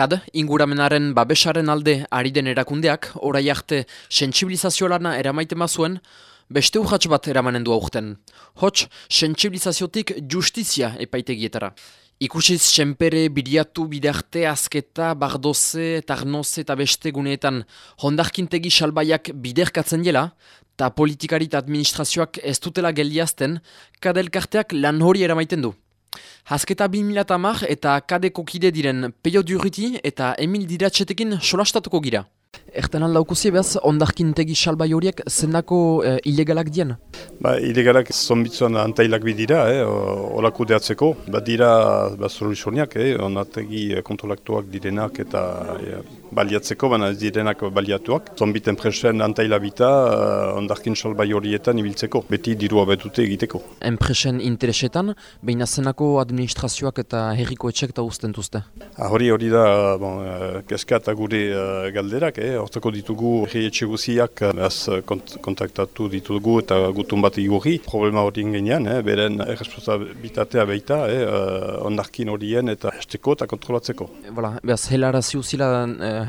kad inguramenaren babesaren alde ari den erakundeak, orai arte sentsibilizazio lana eramaite mazuen, beste urratx bat eramanen du aurten. Hots, sentsibilizaziotik justizia epaitegietara. Ikusiz, senpere, biriatu, bidarte, azketa, bardoze, tarnoze eta beste guneetan hondarkintegi salbaiak biderkatzen dela, eta politikari eta administrazioak ez dutela geldiazten, kadelkarteak lan hori eramaiten du. Hazketa 2000 eta kadeko kide diren Peio Durriti eta Emil Diratxetekin solastatuko gira. Erten alda ukusi behaz, ondarkin tegi salbai horiek zendako e, ilegalak dien? Ba, ilegalak zonbitzuan antailak bidira, eh, olako deatzeko. Ba, dira ba, soluzioak, eh, onategi kontrolaktuak direnak eta baliatzeko, baina ez direnak baliatuak. Zombiten presen antaila bita, uh, ondarkin salbai horietan ibiltzeko, beti dirua betute egiteko. Enpresen interesetan, behin zenako administrazioak eta herriko etxek eta usten duzte? Ah, hori hori da, bon, keska eta gure uh, galderak, eh? Hortako ditugu etxe guziak, uh, kont kontaktatu ditugu eta gutun bat igurri. Problema hori ingenean, eh? beren responsabilitatea behita, eh? uh, ondarkin horien eta esteko eta kontrolatzeko. Voilà, behaz, helara ziuzila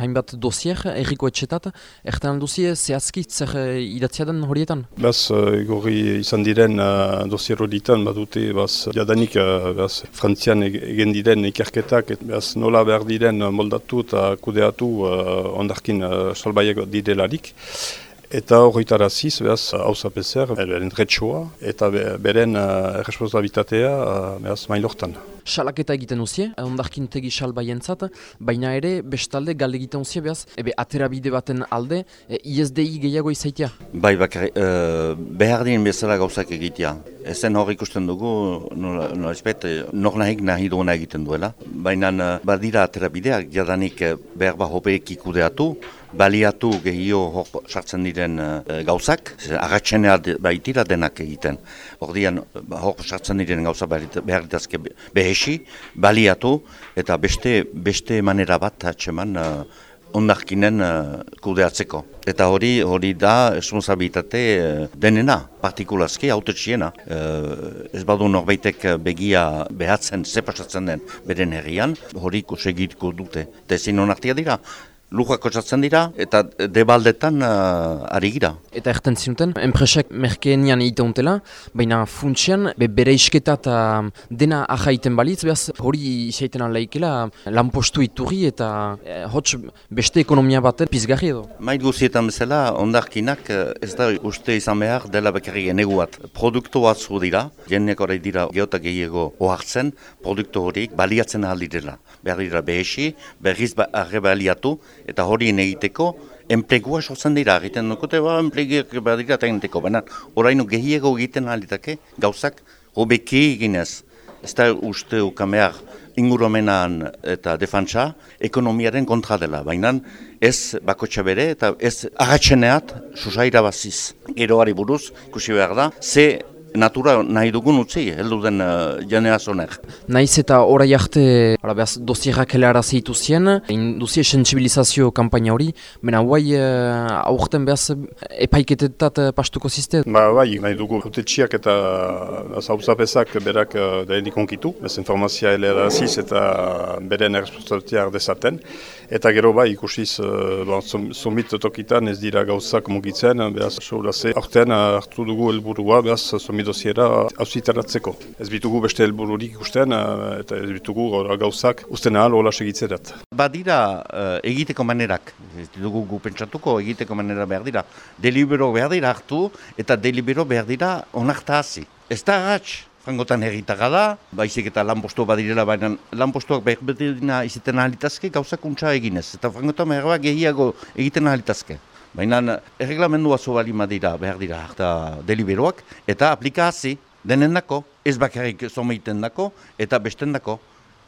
hainbat dosier erriko etxetat, ertan alduzie zehazki zer uh, idatzia den horietan? Baz, uh, izan diren uh, dosier horietan, badute, baz, jadanik, uh, baz, frantzian egen diren ikerketak, baz, nola behar diren moldatu eta kudeatu uh, ondarkin uh, salbaiak direlarik. Eta horretara ziz, behaz, hauza beren retxoa, eta beren uh, responsabilitatea, uh, behaz, mailortan. Salaketa egiten uzie, ondarkin tegi salbaien zat, baina ere, bestalde, galde egiten uzie, behaz, ebe, aterabide baten alde, e, ISDI gehiago izaitia? Bai, bakar, uh, behar dien bezala gauzak egitea. Ezen hor ikusten dugu, nola, nola espet, nor nahik nahi duena egiten duela. Baina, badira aterabideak, jadanik behar ba hobeek ikudeatu, baliatu gehio hor sartzen diren uh, gauzak, agatxenea baitira denak egiten. Ordian hor sartzen diren gauza behar ditazke behesi, baliatu eta beste beste manera bat atxeman uh, ondarkinen uh, kudeatzeko. Eta hori hori da esponsabitate uh, denena, partikulazki, autetxiena. Uh, ez badu norbaitek begia behatzen, zepasatzen den beren herrian, hori kusegitko dute. Eta ezin onartia dira, lujako txatzen dira eta debaldetan uh, ari gira. Eta erten zinuten, enpresak merkeenian egiten untela, baina funtsian be, bere isketa eta dena ahaiten balitz, behaz hori izaiten alaikela lanpostu iturri eta eh, hots beste ekonomia baten pizgarri edo. Mait guzietan bezala, ondarkinak eh, ez da uste izan behar dela bekarri genegu bat. Produktu bat zu dira, jennek hori dira geota gehiago ohartzen, produktu horiek baliatzen ahal direla. Behar dira behesi, berriz ba, baliatu, eta horien egiteko, enplegua sortzen dira, egiten dukote, ba, enpleguak badira eta egiteko, baina oraino gehiago egiten alitake, gauzak, hobeki eginez, ez da uste ukameak ingurumenan eta defantsa, ekonomiaren kontra dela, baina ez bakotxa bere eta ez agatxeneat susaira baziz. Eroari buruz, ikusi behar da, ze natura nahi dugun utzi, heldu den uh, janea zonek. Naiz eta orai arte, behaz, dosierak helara zeitu zien, induzie sensibilizazio kampaina hori, bena guai uh, aurten behaz epaiketetat uh, pastuko ziste? Ba, bai, nahi dugu hutetxiak eta zauzapezak berak uh, denik onkitu, bez informazia helara ziz eta beren erresponsabilitiak dezaten, eta gero bai ikusiz, uh, bon, tokitan ez dira gauzak mugitzen, behaz, souraze, aurten hartu dugu helburua, behaz, dosiera hausitaratzeko. Ez bitugu beste helbururik ikusten eh, eta ez bitugu gauzak usten ahal hola segitzerat. Badira uh, egiteko manerak, ez dugu gu pentsatuko egiteko manera behar dira. Delibero behar dira hartu eta delibero behar dira onarta hazi. Ez da agatx, frangotan egitaka da, baizik eta lanpostu badirela, baina lanpostuak behar bedina izaten ahalitazke gauzak untsa eginez. Eta frangotan behar gehiago egiten ahalitazke. Baina erreglamendua zo bali madira behar dira eta deliberoak eta aplikazi denen dako, ez bakarrik zomeiten dako eta besten dako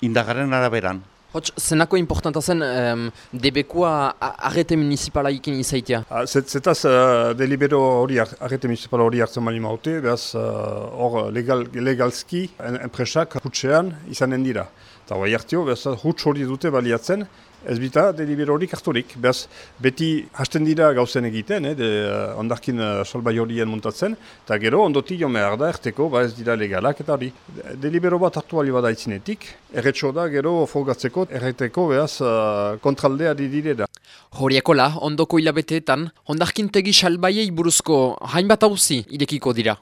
indagaren araberan. Hots, zenako importanta zen um, debekua arrete municipala ikin izaitia? Zetaz uh, delibero hori arrete municipala hori hartzen mali maute, behaz hor uh, legal, legalski enpresak putxean izanen dira. Eta bai hartio, behaz, huts hori dute baliatzen, ez bita delibero hori karturik. Behaz, beti hasten dira gauzen egiten, eh, de, uh, ondarkin uh, solbai horien muntatzen, eta gero ondoti jo mehar da, erteko, ba ez dira legalak, eta hori. Delibero bat hartu bali bada itzinetik, erretxo da, gero fogatzeko, erreteko, behaz, uh, kontraldea di direda. Horiekola, ondoko hilabeteetan, hondarkintegi salbaiei buruzko hainbat hauzi irekiko dira.